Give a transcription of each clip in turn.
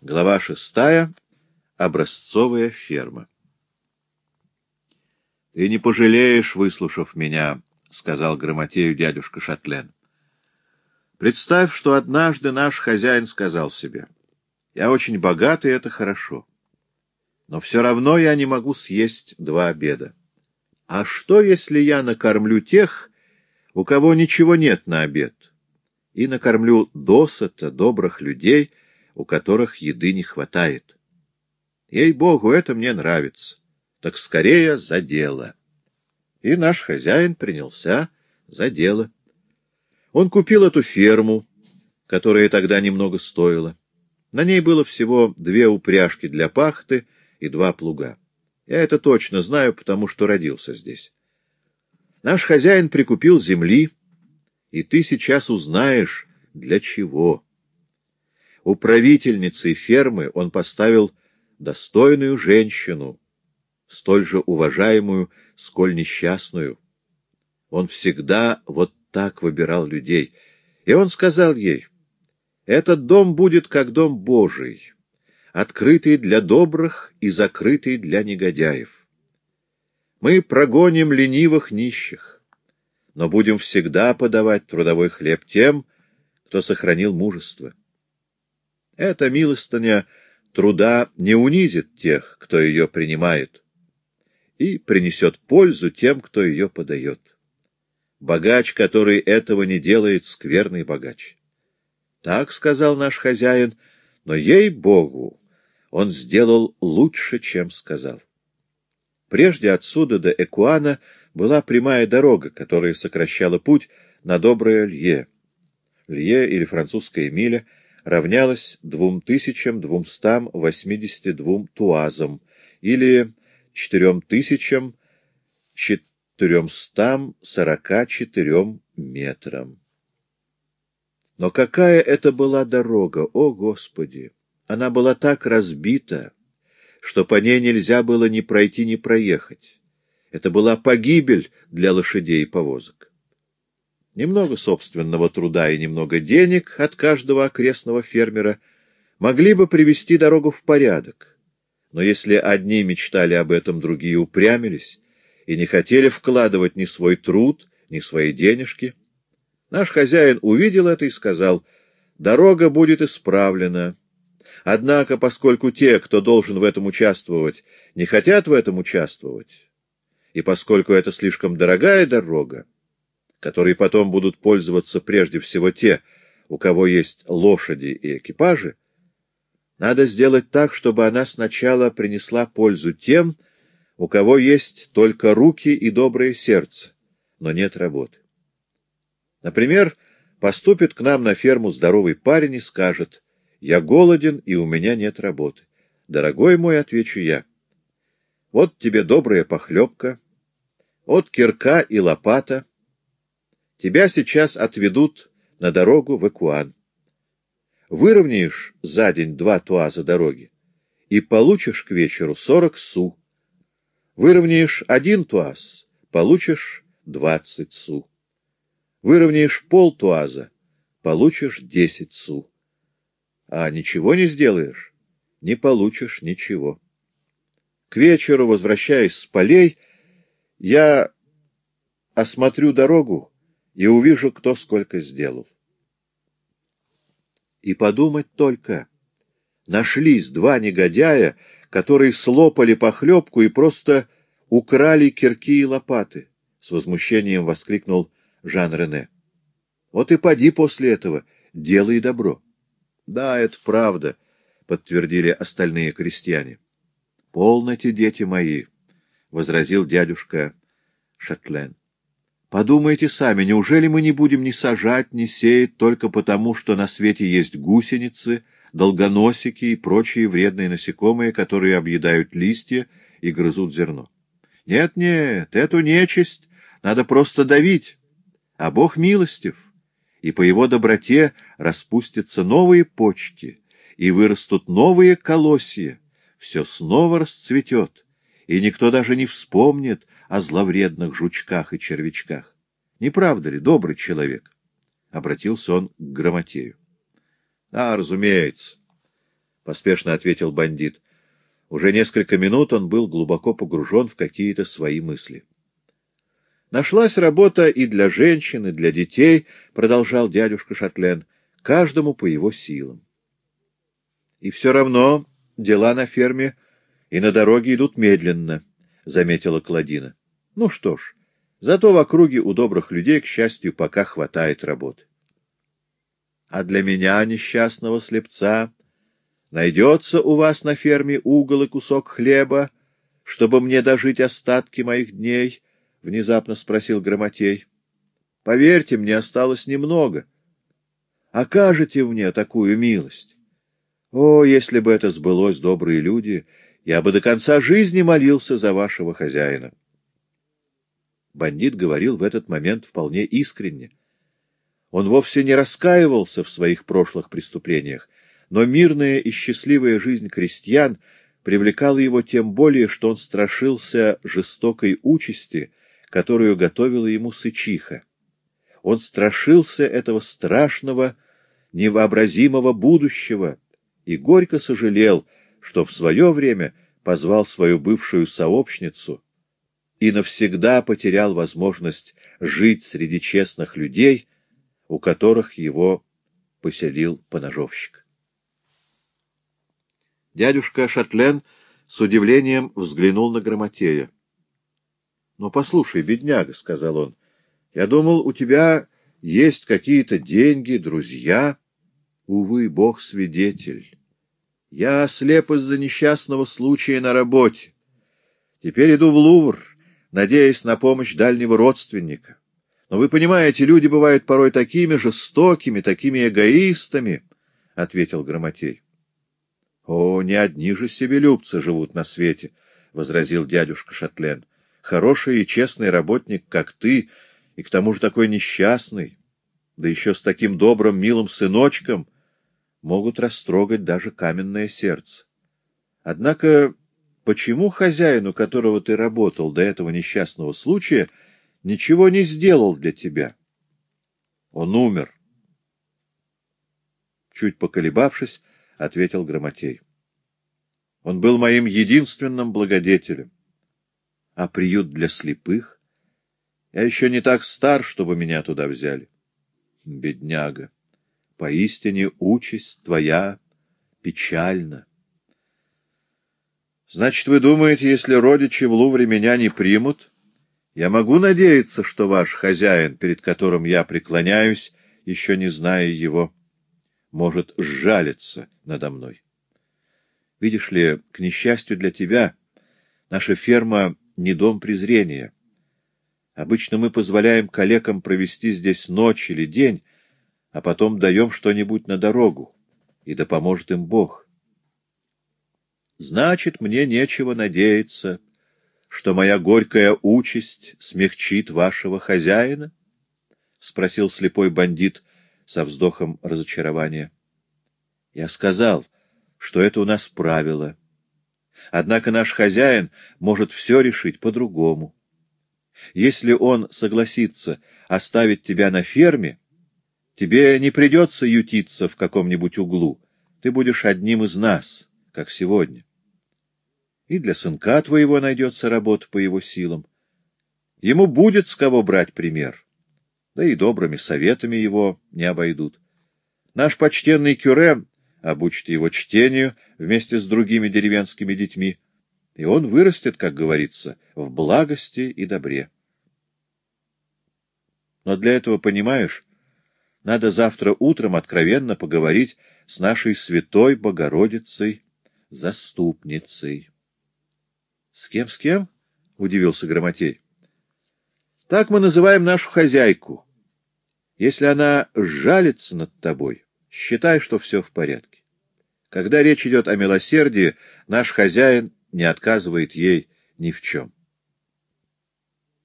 Глава шестая. Образцовая ферма. — Ты не пожалеешь, выслушав меня, — сказал Грамотею дядюшка Шатлен. — Представь, что однажды наш хозяин сказал себе, «Я очень богат, и это хорошо. Но все равно я не могу съесть два обеда. А что, если я накормлю тех, у кого ничего нет на обед, и накормлю досыта добрых людей, у которых еды не хватает. Ей-богу, это мне нравится. Так скорее за дело. И наш хозяин принялся за дело. Он купил эту ферму, которая тогда немного стоила. На ней было всего две упряжки для пахты и два плуга. Я это точно знаю, потому что родился здесь. Наш хозяин прикупил земли, и ты сейчас узнаешь, для чего. Управительницей фермы он поставил достойную женщину, столь же уважаемую, сколь несчастную. Он всегда вот так выбирал людей. И он сказал ей, «Этот дом будет как дом Божий, открытый для добрых и закрытый для негодяев. Мы прогоним ленивых нищих, но будем всегда подавать трудовой хлеб тем, кто сохранил мужество. Эта милостыня труда не унизит тех, кто ее принимает, и принесет пользу тем, кто ее подает. Богач, который этого не делает, скверный богач. Так сказал наш хозяин, но, ей-богу, он сделал лучше, чем сказал. Прежде отсюда до Экуана была прямая дорога, которая сокращала путь на доброе Лье. Лье или французская миля — равнялось 2282 туазам или 4444 метрам. Но какая это была дорога, о Господи! Она была так разбита, что по ней нельзя было ни пройти, ни проехать. Это была погибель для лошадей и повозок. Немного собственного труда и немного денег от каждого окрестного фермера могли бы привести дорогу в порядок. Но если одни мечтали об этом, другие упрямились и не хотели вкладывать ни свой труд, ни свои денежки, наш хозяин увидел это и сказал, «Дорога будет исправлена». Однако, поскольку те, кто должен в этом участвовать, не хотят в этом участвовать, и поскольку это слишком дорогая дорога, которой потом будут пользоваться прежде всего те, у кого есть лошади и экипажи, надо сделать так, чтобы она сначала принесла пользу тем, у кого есть только руки и доброе сердце, но нет работы. Например, поступит к нам на ферму здоровый парень и скажет, «Я голоден, и у меня нет работы». «Дорогой мой», — отвечу я, — «вот тебе добрая похлебка, вот кирка и лопата, Тебя сейчас отведут на дорогу в Экуан. Выровняешь за день два туаза дороги и получишь к вечеру сорок су. Выровняешь один туаз, получишь двадцать су. Выровняешь пол туаза, получишь десять су. А ничего не сделаешь, не получишь ничего. К вечеру, возвращаясь с полей, я осмотрю дорогу, и увижу, кто сколько сделал. И подумать только, нашлись два негодяя, которые слопали похлебку и просто украли кирки и лопаты, — с возмущением воскликнул Жан-Рене. Вот и поди после этого, делай добро. — Да, это правда, — подтвердили остальные крестьяне. — Полноте, дети мои, — возразил дядюшка Шатлен. Подумайте сами, неужели мы не будем ни сажать, ни сеять только потому, что на свете есть гусеницы, долгоносики и прочие вредные насекомые, которые объедают листья и грызут зерно? Нет-нет, эту нечисть надо просто давить, а Бог милостив, и по его доброте распустятся новые почки, и вырастут новые колосья, все снова расцветет, и никто даже не вспомнит, о зловредных жучках и червячках. Не правда ли, добрый человек? — обратился он к Грамотею. — Да, разумеется. поспешно ответил бандит. Уже несколько минут он был глубоко погружен в какие-то свои мысли. Нашлась работа и для женщин, и для детей, продолжал дядюшка Шатлен, каждому по его силам. И все равно дела на ферме и на дороге идут медленно, заметила Кладина. Ну что ж, зато в округе у добрых людей, к счастью, пока хватает работы. А для меня, несчастного слепца, Найдется у вас на ферме угол и кусок хлеба, чтобы мне дожить остатки моих дней? — внезапно спросил Грамотей. — Поверьте, мне осталось немного. Окажете мне такую милость? О, если бы это сбылось, добрые люди, я бы до конца жизни молился за вашего хозяина. Бандит говорил в этот момент вполне искренне. Он вовсе не раскаивался в своих прошлых преступлениях, но мирная и счастливая жизнь крестьян привлекала его тем более, что он страшился жестокой участи, которую готовила ему сычиха. Он страшился этого страшного, невообразимого будущего и горько сожалел, что в свое время позвал свою бывшую сообщницу и навсегда потерял возможность жить среди честных людей, у которых его поселил поножовщик. Дядюшка Шатлен с удивлением взглянул на Грамотея. — Ну, послушай, бедняга, — сказал он, — я думал, у тебя есть какие-то деньги, друзья. Увы, бог свидетель. Я ослеп из-за несчастного случая на работе. Теперь иду в Лувр, надеясь на помощь дальнего родственника. Но вы понимаете, люди бывают порой такими жестокими, такими эгоистами, — ответил Грамотей. — О, не одни же себелюбцы живут на свете, — возразил дядюшка Шатлен. — Хороший и честный работник, как ты, и к тому же такой несчастный, да еще с таким добрым, милым сыночком, могут растрогать даже каменное сердце. Однако почему хозяину, которого ты работал до этого несчастного случая, ничего не сделал для тебя? Он умер. Чуть поколебавшись, — ответил Грамотей. Он был моим единственным благодетелем. А приют для слепых? Я еще не так стар, чтобы меня туда взяли. Бедняга, поистине участь твоя печальна. Значит, вы думаете, если родичи в Лувре меня не примут, я могу надеяться, что ваш хозяин, перед которым я преклоняюсь, еще не зная его, может сжалиться надо мной. Видишь ли, к несчастью для тебя, наша ферма не дом презрения. Обычно мы позволяем коллегам провести здесь ночь или день, а потом даем что-нибудь на дорогу, и да поможет им Бог. Значит, мне нечего надеяться, что моя горькая участь смягчит вашего хозяина? — спросил слепой бандит, со вздохом разочарования. Я сказал, что это у нас правило. Однако наш хозяин может все решить по-другому. Если он согласится оставить тебя на ферме, тебе не придется ютиться в каком-нибудь углу, ты будешь одним из нас, как сегодня. И для сынка твоего найдется работа по его силам. Ему будет с кого брать пример да и добрыми советами его не обойдут. Наш почтенный Кюре обучит его чтению вместе с другими деревенскими детьми, и он вырастет, как говорится, в благости и добре. Но для этого, понимаешь, надо завтра утром откровенно поговорить с нашей святой Богородицей, заступницей. — С кем, с кем? — удивился Грамотей. — Так мы называем нашу хозяйку, если она сжалится над тобой, считай, что все в порядке. Когда речь идет о милосердии, наш хозяин не отказывает ей ни в чем.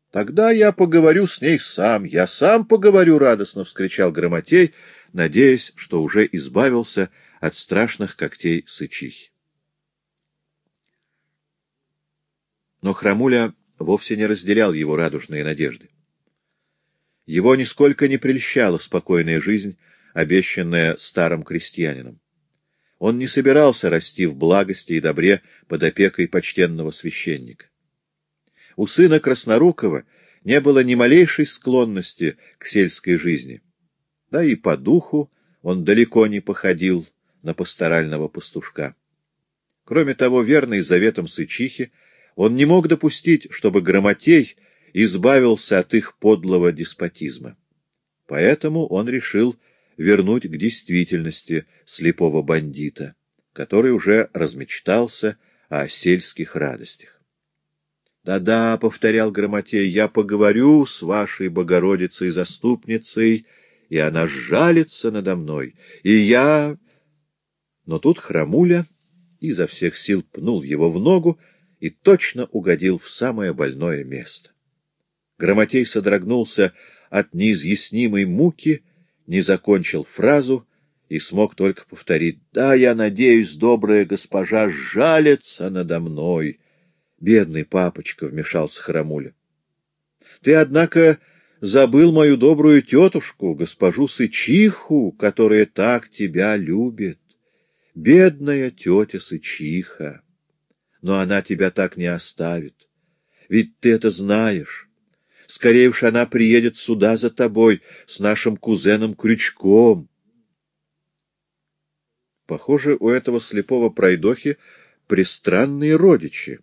Тогда я поговорю с ней сам, я сам поговорю, — радостно вскричал Громотей, надеясь, что уже избавился от страшных когтей сычихи. Храмуля вовсе не разделял его радужные надежды. Его нисколько не прельщала спокойная жизнь, обещанная старым крестьянином. Он не собирался расти в благости и добре под опекой почтенного священника. У сына Краснорукова не было ни малейшей склонности к сельской жизни. Да и по духу он далеко не походил на пасторального пастушка. Кроме того, верный заветом Сычихи, он не мог допустить, чтобы Грамотей избавился от их подлого деспотизма. Поэтому он решил вернуть к действительности слепого бандита, который уже размечтался о сельских радостях. «Да-да», — повторял Грамотей, — «я поговорю с вашей Богородицей-заступницей, и она сжалится надо мной, и я...» Но тут Храмуля изо всех сил пнул его в ногу и точно угодил в самое больное место. Грамотей содрогнулся от неизъяснимой муки, не закончил фразу и смог только повторить «Да, я надеюсь, добрая госпожа жалится надо мной». Бедный папочка, — вмешался Храмуля. — Ты, однако, забыл мою добрую тетушку, госпожу Сычиху, которая так тебя любит. Бедная тетя Сычиха! Но она тебя так не оставит. Ведь ты это знаешь. Скорее уж она приедет сюда за тобой с нашим кузеном Крючком. Похоже, у этого слепого пройдохи пристранные родичи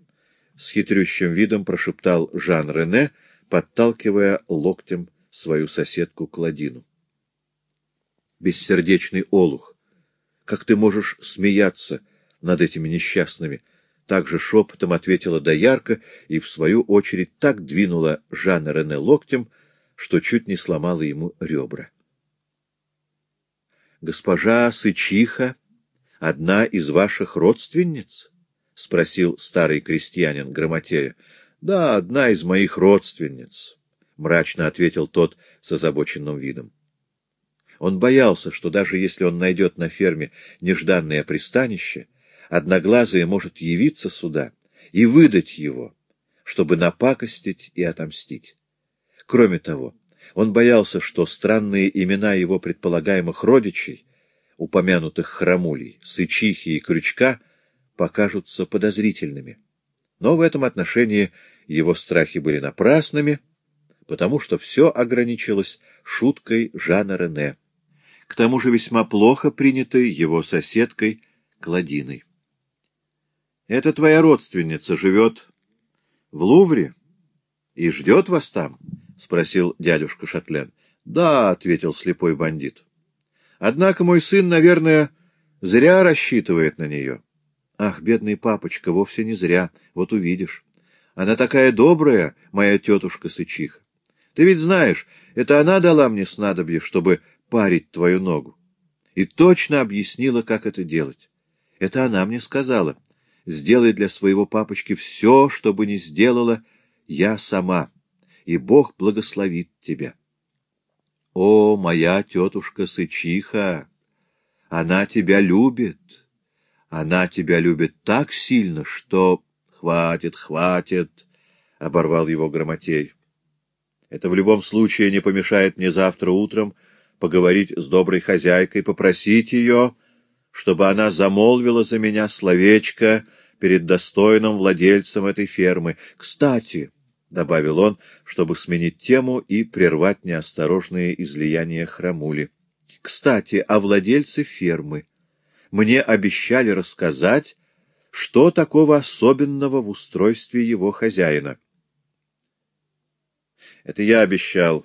с хитрющим видом прошептал Жан Рене, подталкивая локтем свою соседку Кладину. Бессердечный олух, как ты можешь смеяться над этими несчастными? Также шепотом ответила Доярка и, в свою очередь, так двинула Жана Рене локтем, что чуть не сломала ему ребра. Госпожа Сычиха — одна из ваших родственниц? — спросил старый крестьянин Грамотея. — Да, одна из моих родственниц, — мрачно ответил тот с озабоченным видом. Он боялся, что даже если он найдет на ферме нежданное пристанище, Одноглазая может явиться сюда и выдать его, чтобы напакостить и отомстить. Кроме того, он боялся, что странные имена его предполагаемых родичей, упомянутых храмулей, сычихи и крючка, покажутся подозрительными. Но в этом отношении его страхи были напрасными, потому что все ограничилось шуткой Жана Рене, к тому же весьма плохо принятой его соседкой Кладиной. «Это твоя родственница живет в Лувре и ждет вас там?» — спросил дядюшка Шатлен. «Да», — ответил слепой бандит. «Однако мой сын, наверное, зря рассчитывает на нее». Ах, бедный папочка, вовсе не зря, вот увидишь. Она такая добрая, моя тетушка Сычиха. Ты ведь знаешь, это она дала мне снадобье, чтобы парить твою ногу. И точно объяснила, как это делать. Это она мне сказала. Сделай для своего папочки все, что бы ни сделала я сама, и Бог благословит тебя. О, моя тетушка Сычиха! Она тебя любит. Она тебя любит так сильно, что... — Хватит, хватит, — оборвал его Грамотей. Это в любом случае не помешает мне завтра утром поговорить с доброй хозяйкой, попросить ее, чтобы она замолвила за меня словечко перед достойным владельцем этой фермы. Кстати, — добавил он, чтобы сменить тему и прервать неосторожные излияния храмули, — кстати, о владельце фермы мне обещали рассказать, что такого особенного в устройстве его хозяина. — Это я обещал,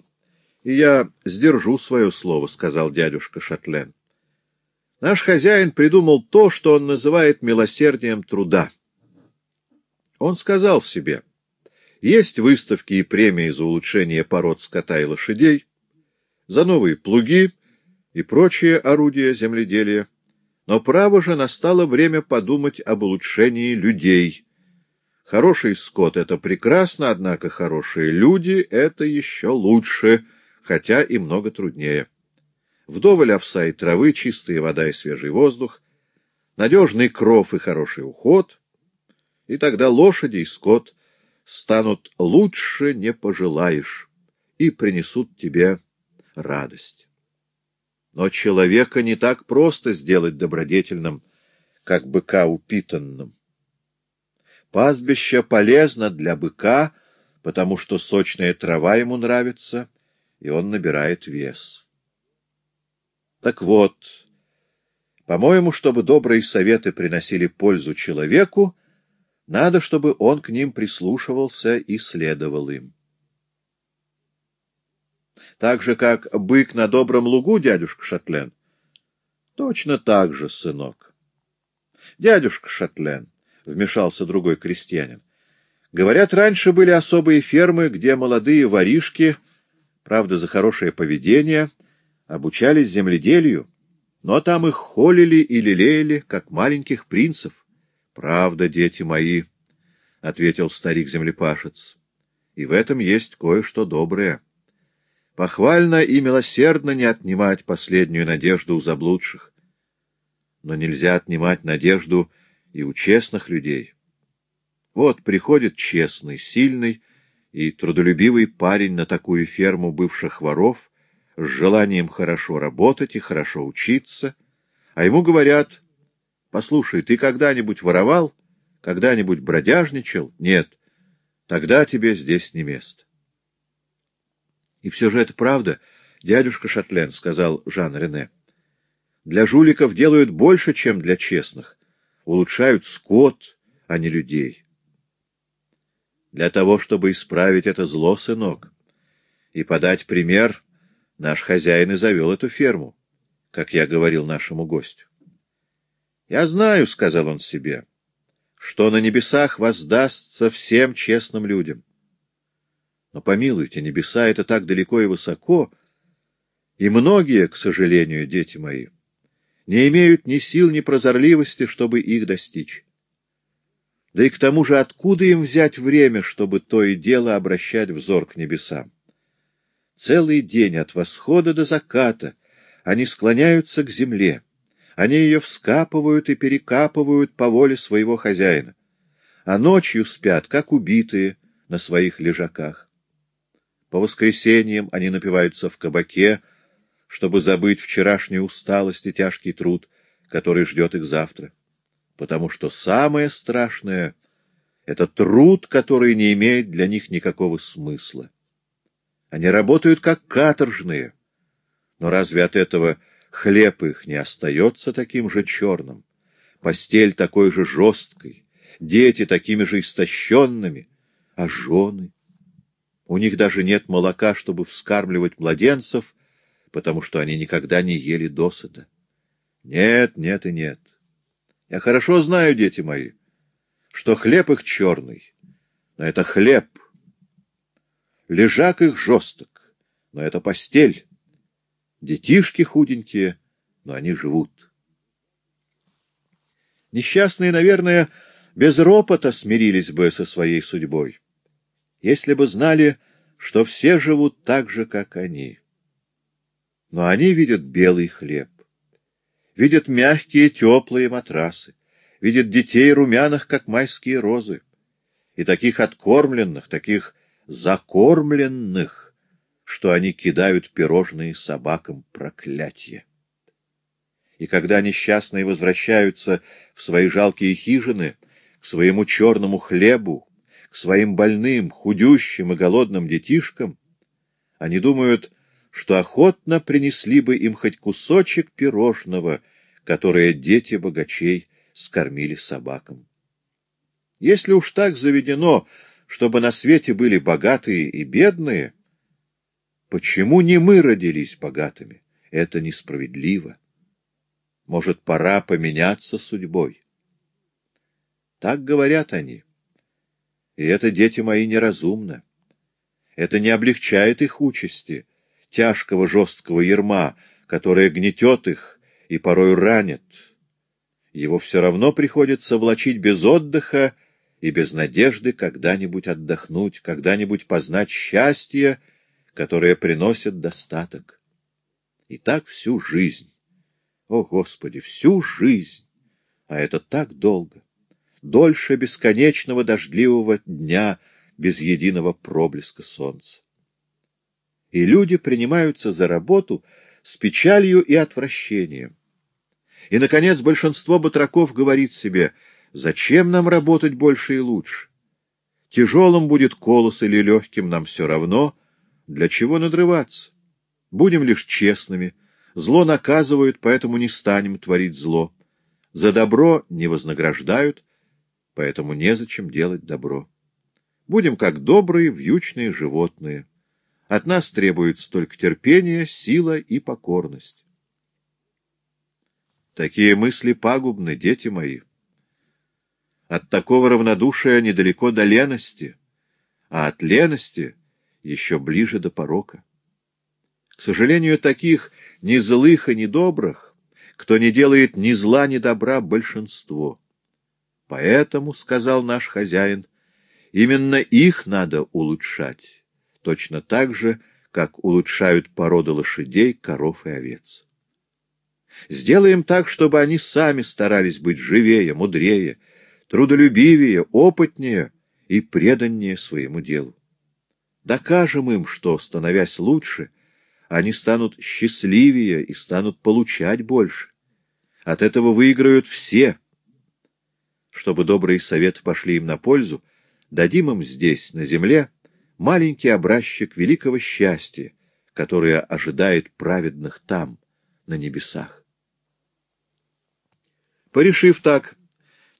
и я сдержу свое слово, — сказал дядюшка Шатлен. Наш хозяин придумал то, что он называет милосердием труда. Он сказал себе, есть выставки и премии за улучшение пород скота и лошадей, за новые плуги и прочие орудия земледелия. Но право же настало время подумать об улучшении людей. Хороший скот — это прекрасно, однако хорошие люди — это еще лучше, хотя и много труднее. Вдоволь овса и травы, чистая вода и свежий воздух, надежный кров и хороший уход, и тогда лошади и скот станут лучше не пожелаешь и принесут тебе радость. Но человека не так просто сделать добродетельным, как быка упитанным. Пастбище полезно для быка, потому что сочная трава ему нравится, и он набирает вес. Так вот, по-моему, чтобы добрые советы приносили пользу человеку, надо, чтобы он к ним прислушивался и следовал им. Так же, как бык на добром лугу, дядюшка Шатлен? Точно так же, сынок. Дядюшка Шатлен, — вмешался другой крестьянин, — говорят, раньше были особые фермы, где молодые воришки, правда, за хорошее поведение, обучались земледелию, но там их холили и лелеяли, как маленьких принцев. — Правда, дети мои, — ответил старик-землепашец, — и в этом есть кое-что доброе. Похвально и милосердно не отнимать последнюю надежду у заблудших. Но нельзя отнимать надежду и у честных людей. Вот приходит честный, сильный и трудолюбивый парень на такую ферму бывших воров с желанием хорошо работать и хорошо учиться, а ему говорят, «Послушай, ты когда-нибудь воровал? Когда-нибудь бродяжничал? Нет, тогда тебе здесь не место». И все же это правда, дядюшка Шатлен, — сказал Жан-Рене. Для жуликов делают больше, чем для честных. Улучшают скот, а не людей. Для того, чтобы исправить это зло, сынок, и подать пример, наш хозяин и завел эту ферму, как я говорил нашему гостю. — Я знаю, — сказал он себе, — что на небесах воздастся всем честным людям. Но помилуйте, небеса — это так далеко и высоко, и многие, к сожалению, дети мои, не имеют ни сил, ни прозорливости, чтобы их достичь. Да и к тому же откуда им взять время, чтобы то и дело обращать взор к небесам? Целый день от восхода до заката они склоняются к земле, они ее вскапывают и перекапывают по воле своего хозяина, а ночью спят, как убитые, на своих лежаках. По воскресеньям они напиваются в кабаке, чтобы забыть вчерашнюю усталость и тяжкий труд, который ждет их завтра. Потому что самое страшное — это труд, который не имеет для них никакого смысла. Они работают как каторжные, но разве от этого хлеб их не остается таким же черным, постель такой же жесткой, дети такими же истощенными, а жены? У них даже нет молока, чтобы вскармливать младенцев, потому что они никогда не ели досыта. Нет, нет и нет. Я хорошо знаю, дети мои, что хлеб их черный, но это хлеб. Лежак их жесток, но это постель. Детишки худенькие, но они живут. Несчастные, наверное, без ропота смирились бы со своей судьбой если бы знали, что все живут так же, как они. Но они видят белый хлеб, видят мягкие теплые матрасы, видят детей румяных, как майские розы, и таких откормленных, таких закормленных, что они кидают пирожные собакам проклятие. И когда несчастные возвращаются в свои жалкие хижины, к своему черному хлебу, своим больным, худющим и голодным детишкам, они думают, что охотно принесли бы им хоть кусочек пирожного, которое дети богачей скормили собакам. Если уж так заведено, чтобы на свете были богатые и бедные, почему не мы родились богатыми? Это несправедливо. Может, пора поменяться судьбой? Так говорят они. И это, дети мои, неразумно. Это не облегчает их участи, тяжкого жесткого ерма, которое гнетет их и порой ранит. Его все равно приходится влачить без отдыха и без надежды когда-нибудь отдохнуть, когда-нибудь познать счастье, которое приносит достаток. И так всю жизнь. О, Господи, всю жизнь! А это так долго дольше бесконечного дождливого дня без единого проблеска солнца. И люди принимаются за работу с печалью и отвращением. И, наконец, большинство батраков говорит себе, зачем нам работать больше и лучше? Тяжелым будет колос или легким, нам все равно. Для чего надрываться? Будем лишь честными. Зло наказывают, поэтому не станем творить зло. За добро не вознаграждают, поэтому незачем делать добро. Будем как добрые, вьючные животные. От нас требуется только терпение, сила и покорность. Такие мысли пагубны, дети мои. От такого равнодушия недалеко до лености, а от лености еще ближе до порока. К сожалению, таких ни злых и ни добрых, кто не делает ни зла, ни добра, большинство. Поэтому, — сказал наш хозяин, — именно их надо улучшать, точно так же, как улучшают породы лошадей, коров и овец. Сделаем так, чтобы они сами старались быть живее, мудрее, трудолюбивее, опытнее и преданнее своему делу. Докажем им, что, становясь лучше, они станут счастливее и станут получать больше. От этого выиграют все. Чтобы добрые советы пошли им на пользу, дадим им здесь, на земле, маленький образчик великого счастья, которое ожидает праведных там, на небесах. Порешив так,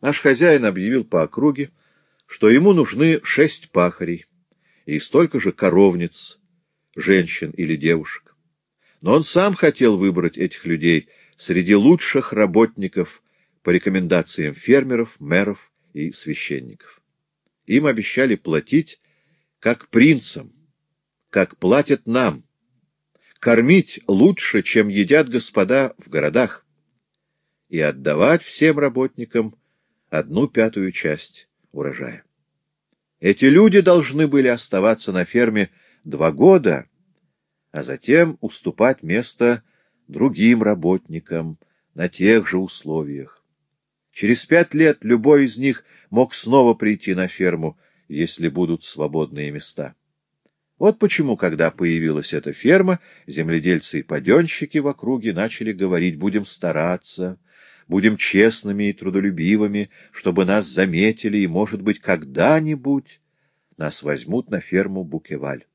наш хозяин объявил по округе, что ему нужны шесть пахарей и столько же коровниц, женщин или девушек. Но он сам хотел выбрать этих людей среди лучших работников по рекомендациям фермеров, мэров и священников. Им обещали платить как принцам, как платят нам, кормить лучше, чем едят господа в городах и отдавать всем работникам одну пятую часть урожая. Эти люди должны были оставаться на ферме два года, а затем уступать место другим работникам на тех же условиях. Через пять лет любой из них мог снова прийти на ферму, если будут свободные места. Вот почему, когда появилась эта ферма, земледельцы и паденщики в округе начали говорить «будем стараться», будем честными и трудолюбивыми, чтобы нас заметили, и, может быть, когда-нибудь нас возьмут на ферму Букеваль.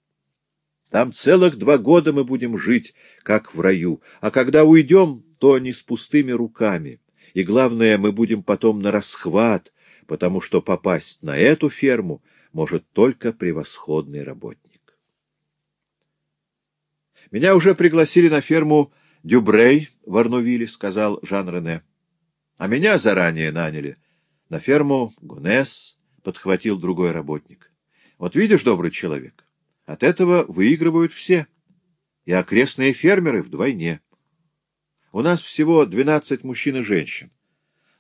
Там целых два года мы будем жить, как в раю, а когда уйдем, то не с пустыми руками. И главное, мы будем потом на расхват, потому что попасть на эту ферму может только превосходный работник. Меня уже пригласили на ферму Дюбрей в Арнувиле, — сказал Жан-Рене. А меня заранее наняли. На ферму Гунес подхватил другой работник. Вот видишь, добрый человек, от этого выигрывают все. И окрестные фермеры вдвойне. У нас всего двенадцать мужчин и женщин.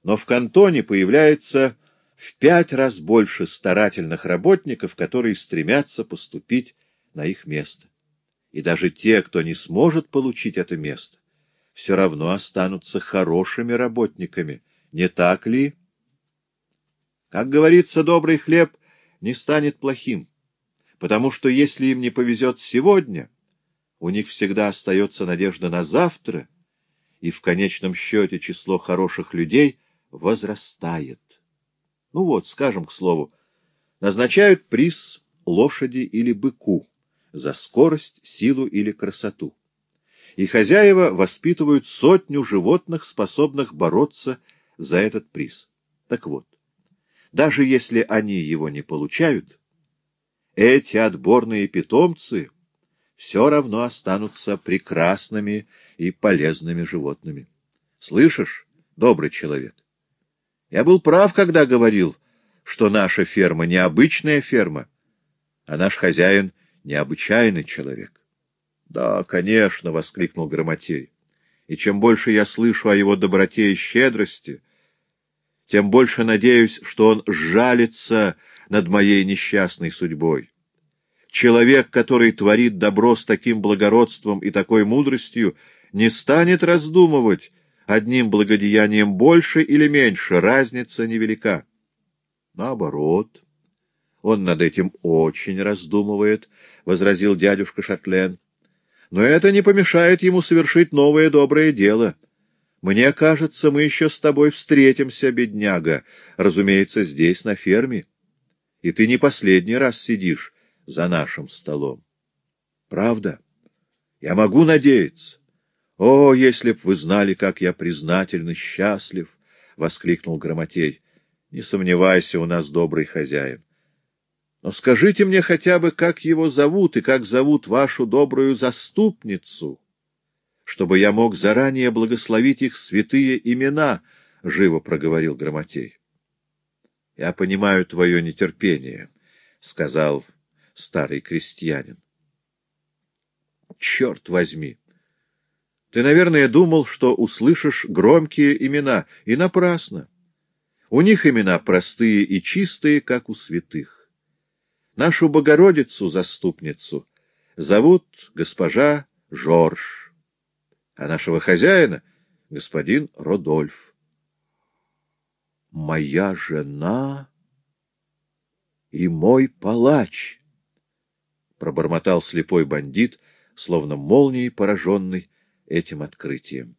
Но в кантоне появляется в пять раз больше старательных работников, которые стремятся поступить на их место. И даже те, кто не сможет получить это место, все равно останутся хорошими работниками, не так ли? Как говорится, добрый хлеб не станет плохим, потому что если им не повезет сегодня, у них всегда остается надежда на завтра, и в конечном счете число хороших людей возрастает. Ну вот, скажем, к слову, назначают приз лошади или быку за скорость, силу или красоту и хозяева воспитывают сотню животных, способных бороться за этот приз. Так вот, даже если они его не получают, эти отборные питомцы все равно останутся прекрасными и полезными животными. Слышишь, добрый человек? Я был прав, когда говорил, что наша ферма необычная ферма, а наш хозяин необычайный человек. Да, конечно, — воскликнул Грамотей. И чем больше я слышу о его доброте и щедрости, тем больше надеюсь, что он жалится над моей несчастной судьбой. Человек, который творит добро с таким благородством и такой мудростью, не станет раздумывать, одним благодеянием больше или меньше, разница невелика. Наоборот, он над этим очень раздумывает, — возразил дядюшка Шатлен но это не помешает ему совершить новое доброе дело. Мне кажется, мы еще с тобой встретимся, бедняга, разумеется, здесь, на ферме. И ты не последний раз сидишь за нашим столом. Правда? Я могу надеяться. О, если б вы знали, как я признателен и счастлив! — воскликнул Громотей. — Не сомневайся, у нас добрый хозяин. Но скажите мне хотя бы, как его зовут и как зовут вашу добрую заступницу, чтобы я мог заранее благословить их святые имена, — живо проговорил Громотей. — Я понимаю твое нетерпение, — сказал старый крестьянин. — Черт возьми! Ты, наверное, думал, что услышишь громкие имена, и напрасно. У них имена простые и чистые, как у святых. Нашу Богородицу-заступницу зовут госпожа Жорж, а нашего хозяина — господин Родольф. «Моя жена и мой палач!» — пробормотал слепой бандит, словно молнией пораженный, этим открытием.